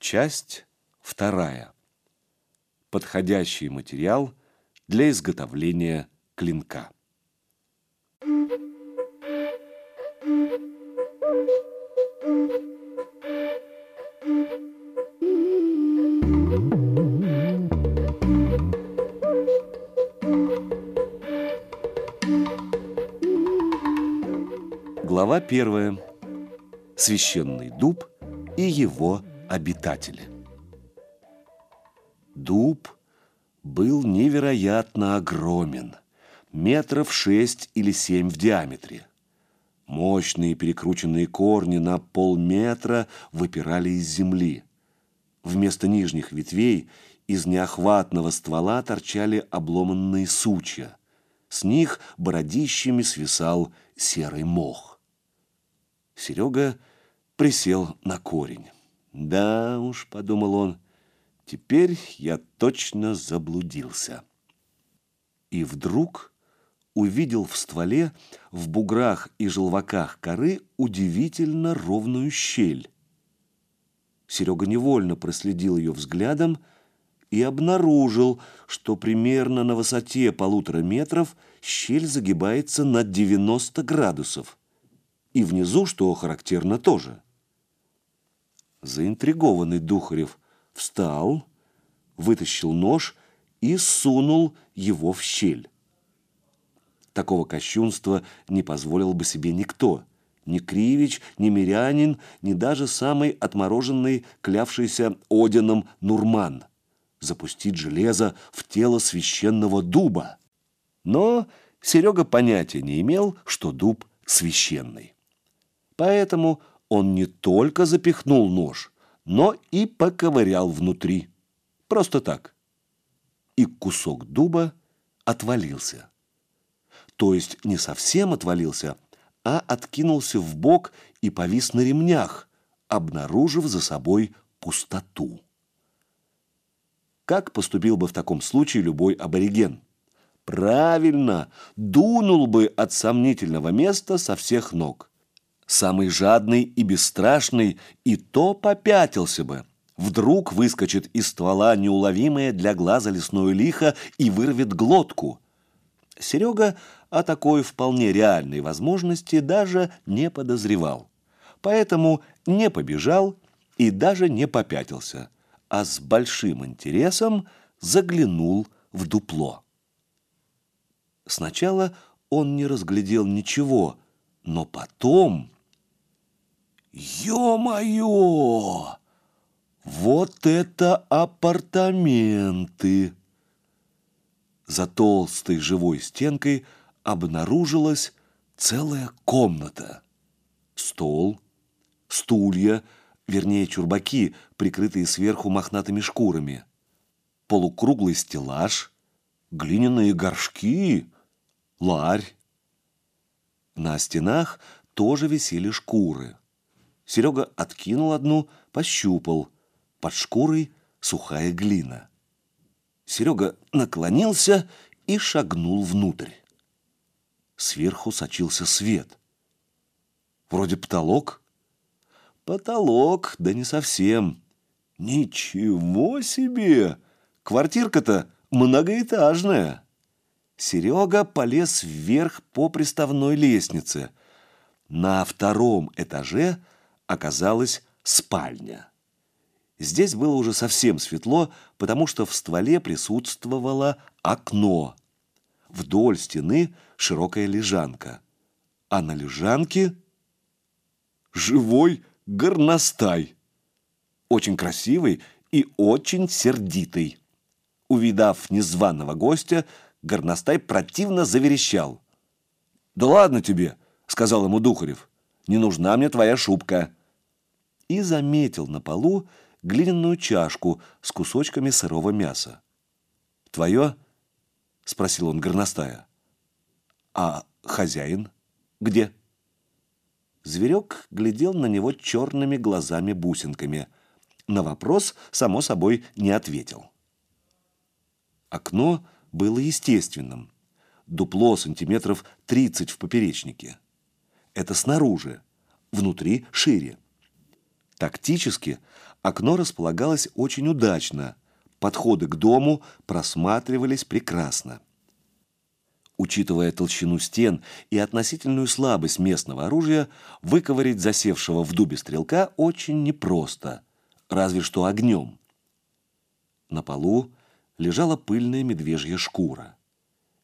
Часть вторая. Подходящий материал для изготовления клинка. Глава первая. Священный дуб и его обитатели. Дуб был невероятно огромен, метров шесть или семь в диаметре. Мощные перекрученные корни на полметра выпирали из земли. Вместо нижних ветвей из неохватного ствола торчали обломанные сучья. С них бородищами свисал серый мох. Серега присел на корень. «Да уж», — подумал он, — «теперь я точно заблудился». И вдруг увидел в стволе, в буграх и желваках коры удивительно ровную щель. Серега невольно проследил ее взглядом и обнаружил, что примерно на высоте полутора метров щель загибается на 90 градусов. И внизу, что характерно, тоже. Заинтригованный Духарев встал, вытащил нож и сунул его в щель. Такого кощунства не позволил бы себе никто. Ни Кривич, ни Мирянин, ни даже самый отмороженный, клявшийся Одином Нурман. Запустить железо в тело священного дуба. Но Серега понятия не имел, что дуб священный. Поэтому он не только запихнул нож, но и поковырял внутри. Просто так. И кусок дуба отвалился то есть не совсем отвалился, а откинулся в бок и повис на ремнях, обнаружив за собой пустоту. Как поступил бы в таком случае любой абориген? Правильно, дунул бы от сомнительного места со всех ног. Самый жадный и бесстрашный и то попятился бы. Вдруг выскочит из ствола неуловимое для глаза лесное лихо и вырвет глотку. Серега о такой вполне реальной возможности даже не подозревал. Поэтому не побежал и даже не попятился, а с большим интересом заглянул в дупло. Сначала он не разглядел ничего, но потом... Ё-моё! Вот это апартаменты! За толстой живой стенкой – обнаружилась целая комната. Стол, стулья, вернее чурбаки, прикрытые сверху мохнатыми шкурами, полукруглый стеллаж, глиняные горшки, ларь. На стенах тоже висели шкуры. Серега откинул одну, пощупал. Под шкурой сухая глина. Серега наклонился и шагнул внутрь. Сверху сочился свет. Вроде потолок. Потолок, да не совсем. Ничего себе! Квартирка-то многоэтажная. Серега полез вверх по приставной лестнице. На втором этаже оказалась спальня. Здесь было уже совсем светло, потому что в стволе присутствовало окно. Вдоль стены широкая лежанка, а на лежанке живой горностай. Очень красивый и очень сердитый. Увидав незваного гостя, горностай противно заверещал. «Да ладно тебе!» — сказал ему Духарев. «Не нужна мне твоя шубка!» И заметил на полу глиняную чашку с кусочками сырого мяса. «Твое?» — спросил он горностая. «А хозяин где?» Зверек глядел на него черными глазами-бусинками. На вопрос, само собой, не ответил. Окно было естественным. Дупло сантиметров 30 в поперечнике. Это снаружи, внутри шире. Тактически Окно располагалось очень удачно. Подходы к дому просматривались прекрасно. Учитывая толщину стен и относительную слабость местного оружия, выковырять засевшего в дубе стрелка очень непросто, разве что огнем. На полу лежала пыльная медвежья шкура.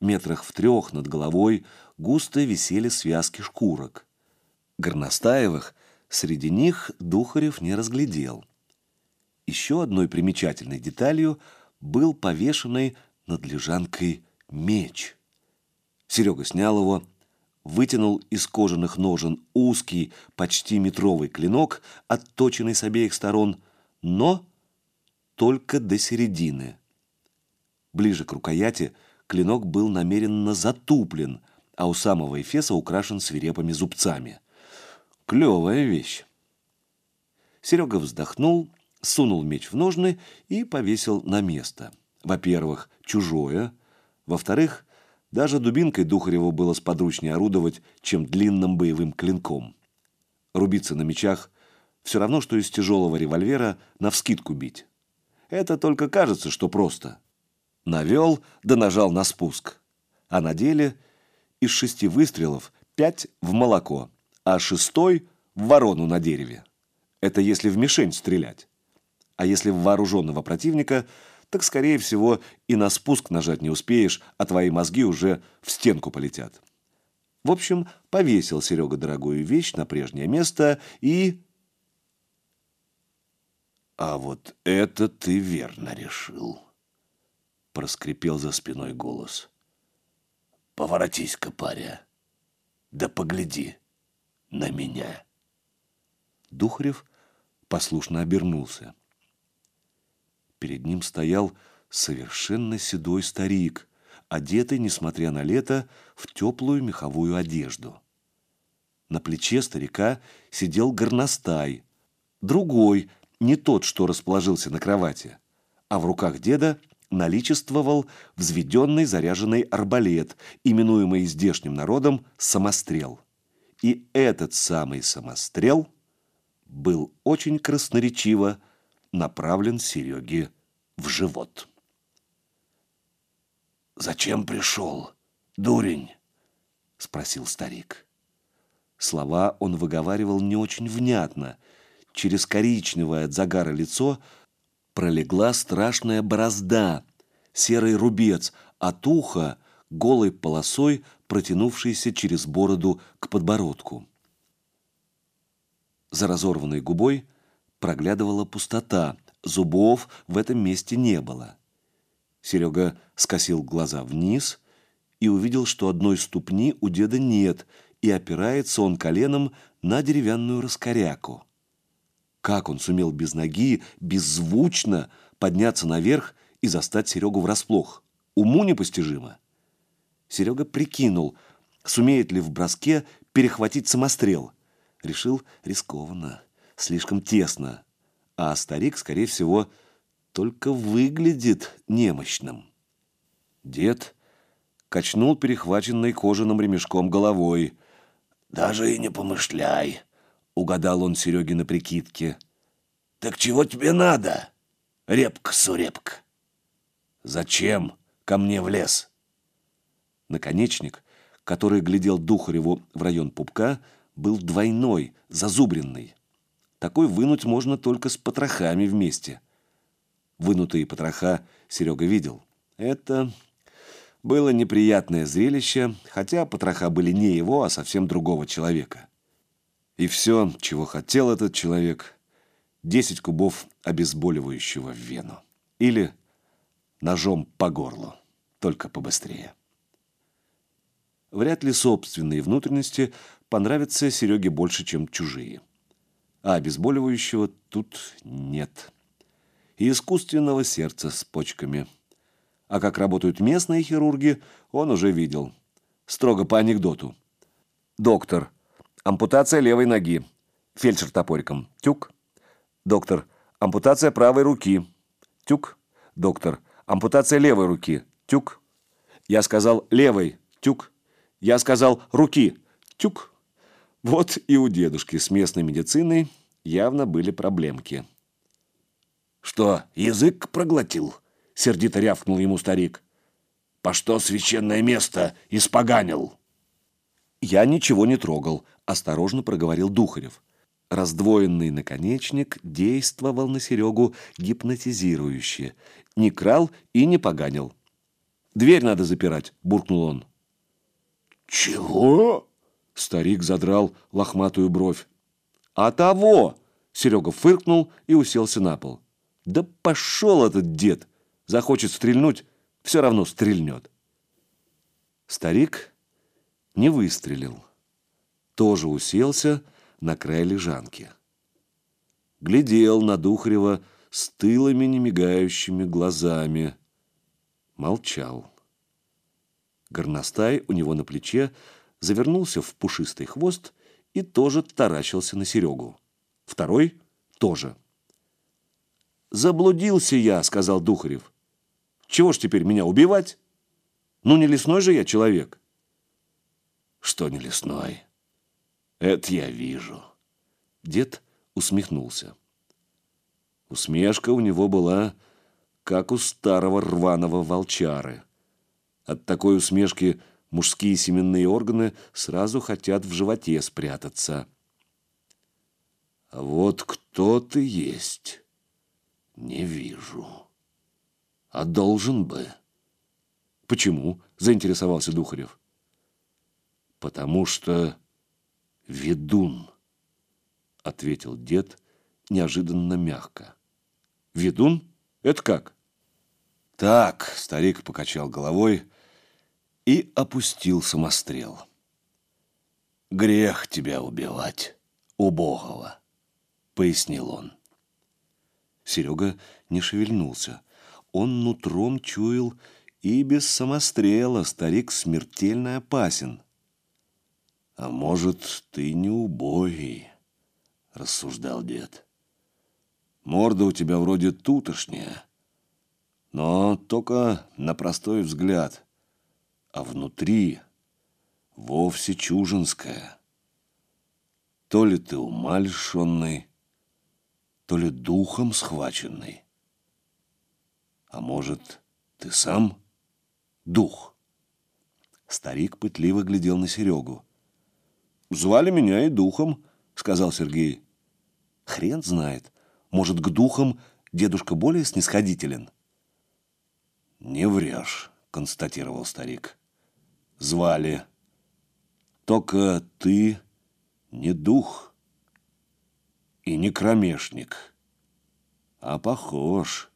Метрах в трех над головой густо висели связки шкурок. Горностаевых среди них Духарев не разглядел. Еще одной примечательной деталью был повешенный над лежанкой меч – Серега снял его, вытянул из кожаных ножен узкий, почти метровый клинок, отточенный с обеих сторон, но только до середины. Ближе к рукояти клинок был намеренно затуплен, а у самого эфеса украшен свирепыми зубцами. Клевая вещь. Серега вздохнул, сунул меч в ножны и повесил на место. Во-первых, чужое. Во-вторых, даже дубинкой Духареву было сподручнее орудовать, чем длинным боевым клинком. Рубиться на мечах все равно, что из тяжелого револьвера навскидку бить. Это только кажется, что просто. Навел, да нажал на спуск. А на деле из шести выстрелов пять в молоко, а шестой в ворону на дереве. Это если в мишень стрелять. А если в вооруженного противника – так, скорее всего, и на спуск нажать не успеешь, а твои мозги уже в стенку полетят. В общем, повесил Серега дорогую вещь на прежнее место и... «А вот это ты верно решил», — проскрипел за спиной голос. «Поворотись-ка, паря, да погляди на меня». Духарев послушно обернулся. Перед ним стоял совершенно седой старик, одетый, несмотря на лето, в теплую меховую одежду. На плече старика сидел горностай, другой, не тот, что расположился на кровати, а в руках деда наличествовал взведенный заряженный арбалет, именуемый здешним народом самострел. И этот самый самострел был очень красноречиво направлен Сереге в живот. «Зачем пришел, дурень?» — спросил старик. Слова он выговаривал не очень внятно. Через коричневое от загара лицо пролегла страшная борозда, серый рубец, от уха голой полосой, протянувшейся через бороду к подбородку. За разорванной губой проглядывала пустота, зубов в этом месте не было. Серега скосил глаза вниз и увидел, что одной ступни у деда нет, и опирается он коленом на деревянную раскоряку. Как он сумел без ноги, беззвучно подняться наверх и застать Серегу врасплох? Уму непостижимо. Серега прикинул, сумеет ли в броске перехватить самострел. Решил рискованно слишком тесно, а старик, скорее всего, только выглядит немощным. Дед качнул перехваченной кожаным ремешком головой. «Даже и не помышляй», — угадал он Сереге на прикидке. «Так чего тебе надо, репка-сурепка?» «Зачем ко мне в лес?» Наконечник, который глядел Духареву в район пупка, был двойной, зазубренный. Такой вынуть можно только с потрохами вместе. Вынутые потроха Серега видел. Это было неприятное зрелище, хотя потроха были не его, а совсем другого человека. И все, чего хотел этот человек, 10 кубов обезболивающего в вену. Или ножом по горлу, только побыстрее. Вряд ли собственные внутренности понравятся Сереге больше, чем чужие а обезболивающего тут нет. И искусственного сердца с почками. А как работают местные хирурги, он уже видел. Строго по анекдоту. Доктор. Ампутация левой ноги. Фельдшер топориком. Тюк. Доктор. Ампутация правой руки. Тюк. Доктор. Ампутация левой руки. Тюк. Я сказал левой. Тюк. Я сказал руки. Тюк. Вот и у дедушки с местной медициной явно были проблемки. Что, язык проглотил? Сердито рявкнул ему старик. По что священное место испоганил? Я ничего не трогал, осторожно проговорил Духарев. Раздвоенный наконечник действовал на Серегу гипнотизирующе. Не крал и не поганил. «Дверь надо запирать», — буркнул он. «Чего?» — старик задрал лохматую бровь. «А того!» — Серега фыркнул и уселся на пол. «Да пошел этот дед! Захочет стрельнуть, все равно стрельнет!» Старик не выстрелил. Тоже уселся на край лежанки. Глядел на Духарева стылыми немигающими глазами. Молчал. Горностай у него на плече завернулся в пушистый хвост и тоже таращился на Серегу. Второй тоже. «Заблудился я», — сказал Духарев. «Чего ж теперь меня убивать? Ну, не лесной же я человек». «Что не лесной? Это я вижу». Дед усмехнулся. Усмешка у него была, как у старого рваного волчары. От такой усмешки мужские семенные органы сразу хотят в животе спрятаться. Вот кто ты есть, не вижу. А должен бы. Почему? Заинтересовался Духарев. Потому что ведун, ответил дед неожиданно мягко. Ведун? Это как? Так, старик покачал головой и опустил самострел. Грех тебя убивать, убогого, пояснил он. Серега не шевельнулся. Он нутром чуял, и без самострела старик смертельно опасен. «А может, ты не убогий?» — рассуждал дед. Морда у тебя вроде тутошняя, но только на простой взгляд, а внутри вовсе чужинская. То ли ты ума лишенный, то ли духом схваченный. А может, ты сам дух? Старик пытливо глядел на Серегу. «Звали меня и духом», — сказал Сергей. «Хрен знает. Может, к духам дедушка более снисходителен?» «Не врешь», — констатировал старик. «Звали. Только ты не дух и не кромешник, а похож».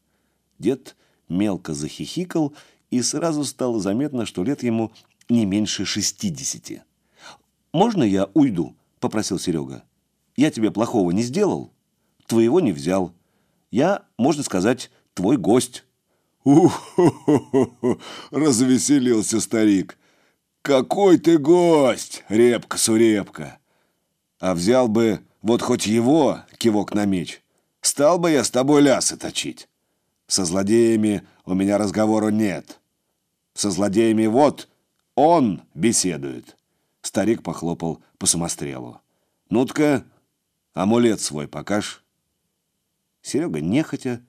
Дед мелко захихикал, и сразу стало заметно, что лет ему не меньше шестидесяти. «Можно я уйду?» — попросил Серега. «Я тебе плохого не сделал?» твоего не взял. Я, можно сказать, твой гость». Развеселился старик. «Какой ты гость, репка-сурепка! А взял бы вот хоть его, кивок на меч, стал бы я с тобой лясы точить. Со злодеями у меня разговора нет. Со злодеями вот он беседует». Старик похлопал по самострелу. «Ну-тка, амулет свой покажь». Серега нехотя,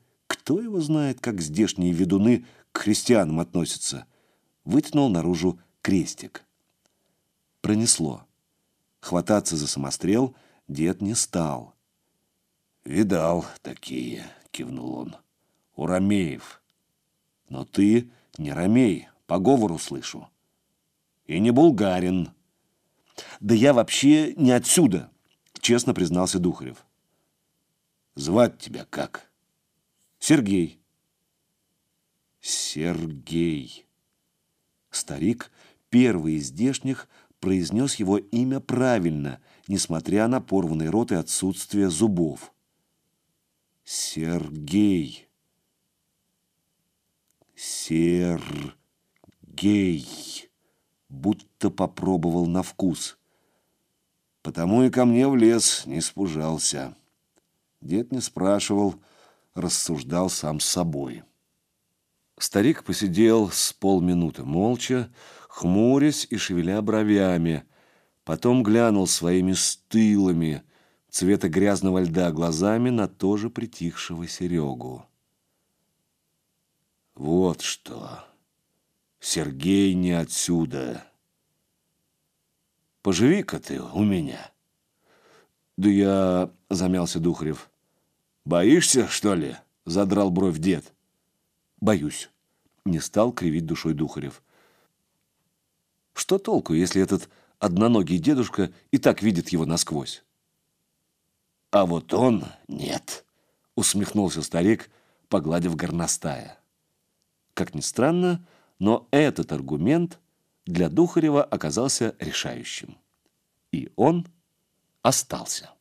кто его знает, как здешние ведуны к христианам относятся, вытянул наружу крестик. Пронесло. Хвататься за самострел дед не стал. «Видал такие», — кивнул он, — «у ромеев. Но ты не ромей, по говору слышу. И не булгарин». «Да я вообще не отсюда», — честно признался Духарев. Звать тебя как? Сергей. Сергей. Старик, первый из здешних, произнес его имя правильно, несмотря на порванный рот и отсутствие зубов. Сергей. Сергей. Будто попробовал на вкус. Потому и ко мне в лес не спужался. Дед не спрашивал, рассуждал сам с собой. Старик посидел с полминуты молча, хмурясь и шевеля бровями, потом глянул своими стылыми, цвета грязного льда глазами на тоже притихшего Серегу. Вот что. Сергей не отсюда. Поживи-ка ты у меня. Да я... Замялся Духарев. Боишься, что ли? Задрал бровь дед. Боюсь. Не стал кривить душой Духарев. Что толку, если этот одноногий дедушка и так видит его насквозь? А вот он нет, усмехнулся старик, погладив горностая. Как ни странно, но этот аргумент для Духарева оказался решающим. И он остался.